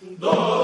Dos